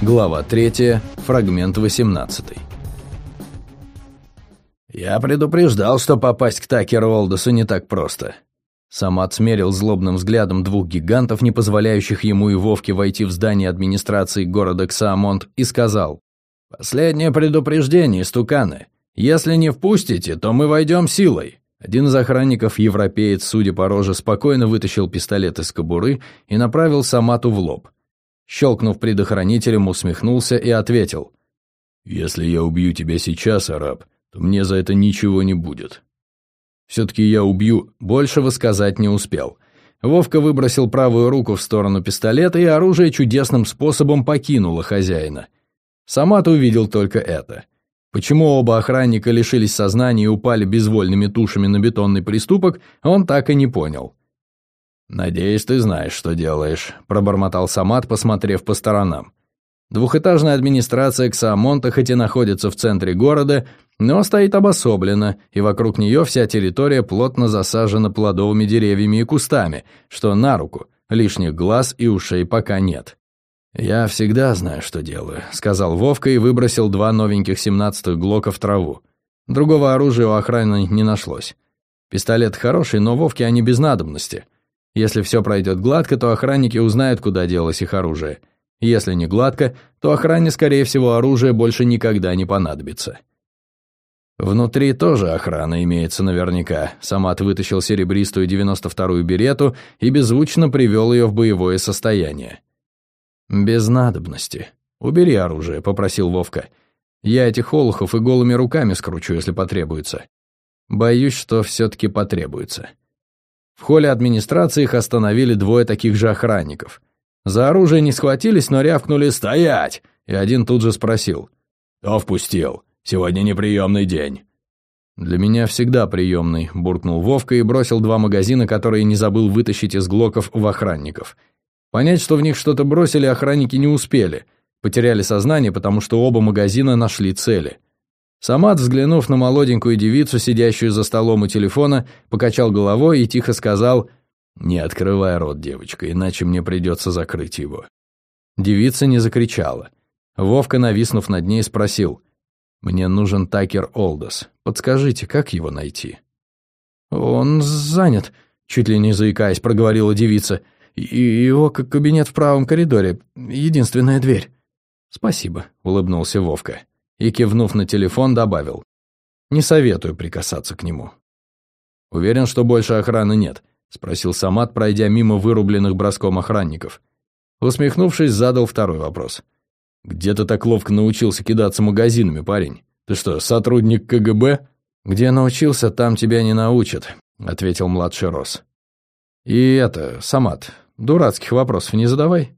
Глава 3, фрагмент 18. «Я предупреждал, что попасть к Такеру Олдосу не так просто». Самат смерил злобным взглядом двух гигантов, не позволяющих ему и Вовке войти в здание администрации города Ксаамонт, и сказал, «Последнее предупреждение, стуканы. Если не впустите, то мы войдем силой». Один из охранников, европеец, судя по роже, спокойно вытащил пистолет из кобуры и направил Самату в лоб. Щелкнув предохранителем, усмехнулся и ответил. «Если я убью тебя сейчас, араб, то мне за это ничего не будет». Все-таки я убью, большего сказать не успел. Вовка выбросил правую руку в сторону пистолета, и оружие чудесным способом покинуло хозяина. Самат увидел только это. Почему оба охранника лишились сознания и упали безвольными тушами на бетонный приступок, он так и не понял. «Надеюсь, ты знаешь, что делаешь», — пробормотал Самат, посмотрев по сторонам. Двухэтажная администрация Ксаамонта хоть и находится в центре города, но стоит обособленно, и вокруг нее вся территория плотно засажена плодовыми деревьями и кустами, что на руку, лишних глаз и ушей пока нет. «Я всегда знаю, что делаю», — сказал Вовка и выбросил два новеньких семнадцатых глока в траву. Другого оружия у охраны не нашлось. Пистолет хороший, но Вовке они без надобности — если все пройдет гладко, то охранники узнают, куда делось их оружие. Если не гладко, то охране, скорее всего, оружие больше никогда не понадобится. Внутри тоже охрана имеется наверняка. Самат вытащил серебристую 92-ю берету и беззвучно привел ее в боевое состояние. «Без надобности. Убери оружие», — попросил Вовка. «Я этих олухов и голыми руками скручу, если потребуется. Боюсь, что все-таки потребуется». В холле администрации их остановили двое таких же охранников. За оружие не схватились, но рявкнули «Стоять!» И один тут же спросил. «Кто впустил? Сегодня неприемный день». «Для меня всегда приемный», — буркнул Вовка и бросил два магазина, которые не забыл вытащить из глоков в охранников. Понять, что в них что-то бросили, охранники не успели. Потеряли сознание, потому что оба магазина нашли цели. Самат, взглянув на молоденькую девицу, сидящую за столом у телефона, покачал головой и тихо сказал «Не открывай рот, девочка, иначе мне придется закрыть его». Девица не закричала. Вовка, нависнув над ней, спросил «Мне нужен Такер Олдос. Подскажите, как его найти?» «Он занят», — чуть ли не заикаясь, проговорила девица. И «Его кабинет в правом коридоре. Единственная дверь». «Спасибо», — улыбнулся Вовка и, кивнув на телефон, добавил. «Не советую прикасаться к нему». «Уверен, что больше охраны нет», — спросил Самат, пройдя мимо вырубленных броском охранников. Усмехнувшись, задал второй вопрос. «Где ты так ловко научился кидаться магазинами, парень? Ты что, сотрудник КГБ?» «Где научился, там тебя не научат», — ответил младший Рос. «И это, Самат, дурацких вопросов не задавай.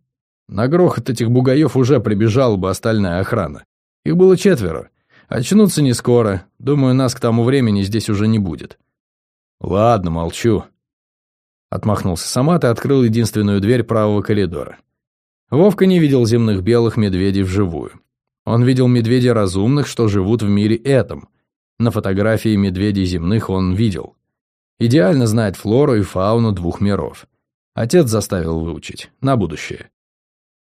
На грохот этих бугаев уже прибежала бы остальная охрана. Их было четверо. Очнуться не скоро. Думаю, нас к тому времени здесь уже не будет. Ладно, молчу. Отмахнулся Самат и открыл единственную дверь правого коридора. Вовка не видел земных белых медведей вживую. Он видел медведей разумных, что живут в мире этом. На фотографии медведей земных он видел. Идеально знает флору и фауну двух миров. Отец заставил выучить. На будущее.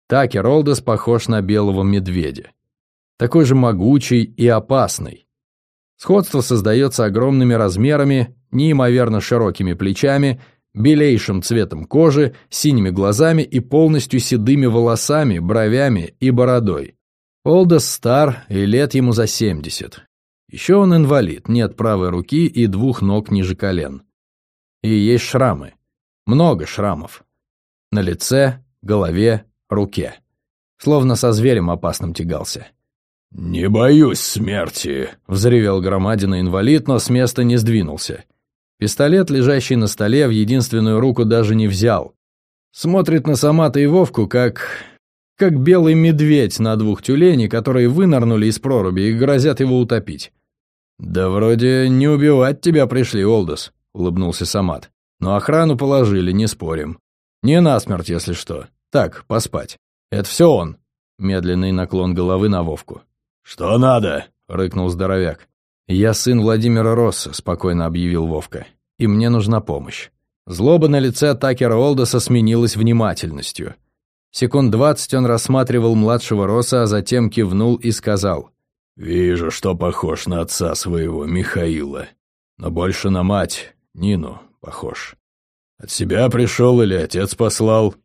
Такер Олдес похож на белого медведя такой же могучий и опасный. Сходство создается огромными размерами, неимоверно широкими плечами, белейшим цветом кожи, синими глазами и полностью седыми волосами, бровями и бородой. Олдос стар, и лет ему за 70. Еще он инвалид, нет правой руки и двух ног ниже колен. И есть шрамы. Много шрамов. На лице, голове, руке. Словно со зверем опасным тягался. «Не боюсь смерти», — взревел громадина инвалид, но с места не сдвинулся. Пистолет, лежащий на столе, в единственную руку даже не взял. Смотрит на Самата и Вовку, как... как белый медведь на двух тюленей, которые вынырнули из проруби и грозят его утопить. «Да вроде не убивать тебя пришли, Олдос», — улыбнулся Самат. «Но охрану положили, не спорим. Не насмерть, если что. Так, поспать. Это все он». Медленный наклон головы на Вовку. «Что надо?» — рыкнул здоровяк. «Я сын Владимира Росса», — спокойно объявил Вовка. «И мне нужна помощь». Злоба на лице Такера Олдоса сменилась внимательностью. Секунд двадцать он рассматривал младшего Роса, а затем кивнул и сказал. «Вижу, что похож на отца своего, Михаила. Но больше на мать, Нину, похож. От себя пришел или отец послал?»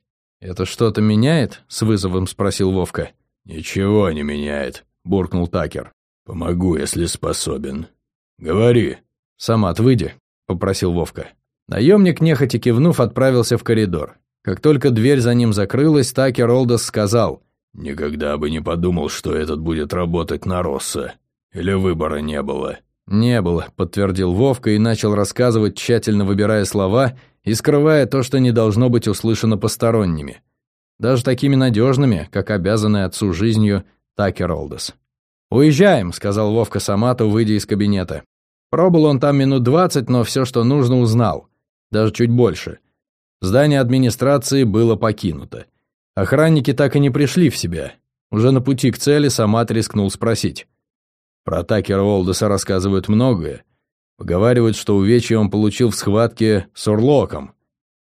«Это что-то меняет?» — с вызовом спросил Вовка. «Ничего не меняет», — буркнул Такер. «Помогу, если способен. Говори». «Самат, выйди», — попросил Вовка. Наемник, нехотя кивнув, отправился в коридор. Как только дверь за ним закрылась, Такер Олдос сказал, «Никогда бы не подумал, что этот будет работать на Росса. Или выбора не было?» «Не было», — подтвердил Вовка и начал рассказывать, тщательно выбирая слова и скрывая то, что не должно быть услышано посторонними. Даже такими надежными, как обязанный отцу жизнью Такер Олдос. «Уезжаем», — сказал Вовка Самату, выйдя из кабинета. Пробыл он там минут двадцать, но все, что нужно, узнал. Даже чуть больше. Здание администрации было покинуто. Охранники так и не пришли в себя. Уже на пути к цели Самат рискнул спросить. Про Такера Олдеса рассказывают многое. Поговаривают, что увечья он получил в схватке с Урлоком.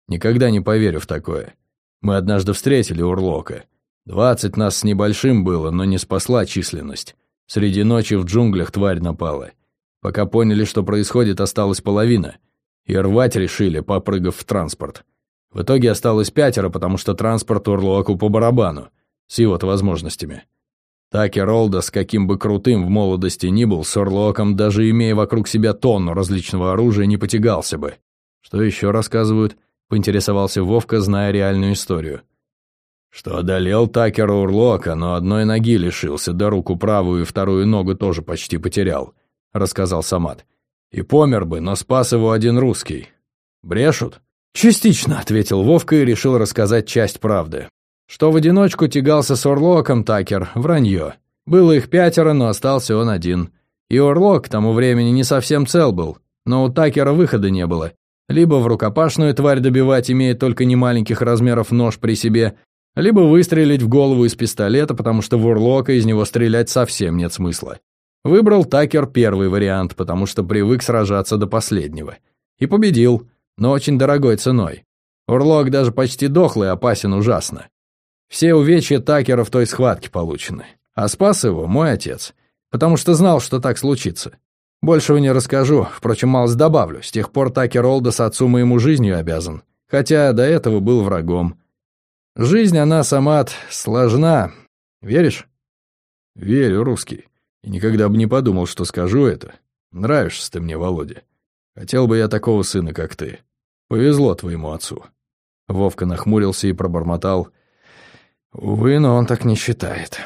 Никогда не поверю в такое. Мы однажды встретили Урлока. Двадцать нас с небольшим было, но не спасла численность. Среди ночи в джунглях тварь напала. Пока поняли, что происходит, осталась половина. И рвать решили, попрыгав в транспорт. В итоге осталось пятеро, потому что транспорт Урлоку по барабану, с его возможностями. Такер Олдос, каким бы крутым в молодости ни был, с Урлоком, даже имея вокруг себя тонну различного оружия, не потягался бы. Что еще рассказывают? Поинтересовался Вовка, зная реальную историю. Что одолел Такера Урлока, но одной ноги лишился, да руку правую и вторую ногу тоже почти потерял, рассказал Самат. И помер бы, но спас его один русский. Брешут? «Частично», — ответил Вовка и решил рассказать часть правды. Что в одиночку тягался с Орлоком Такер, вранье. Было их пятеро, но остался он один. И Орлок к тому времени не совсем цел был, но у Такера выхода не было. Либо в рукопашную тварь добивать, имея только немаленьких размеров нож при себе, либо выстрелить в голову из пистолета, потому что в Урлока из него стрелять совсем нет смысла. Выбрал Такер первый вариант, потому что привык сражаться до последнего. И победил но очень дорогой ценой. Урлок даже почти дохлый опасен ужасно. Все увечья Такера в той схватке получены. А спас его мой отец, потому что знал, что так случится. Большего не расскажу, впрочем, малость добавлю. С тех пор Такер Олдос отцу моему жизнью обязан, хотя до этого был врагом. Жизнь, она, Самат, сложна. Веришь? Верю, русский. И никогда бы не подумал, что скажу это. Нравишься ты мне, Володя. Хотел бы я такого сына, как ты. Повезло твоему отцу». Вовка нахмурился и пробормотал. «Увы, но он так не считает».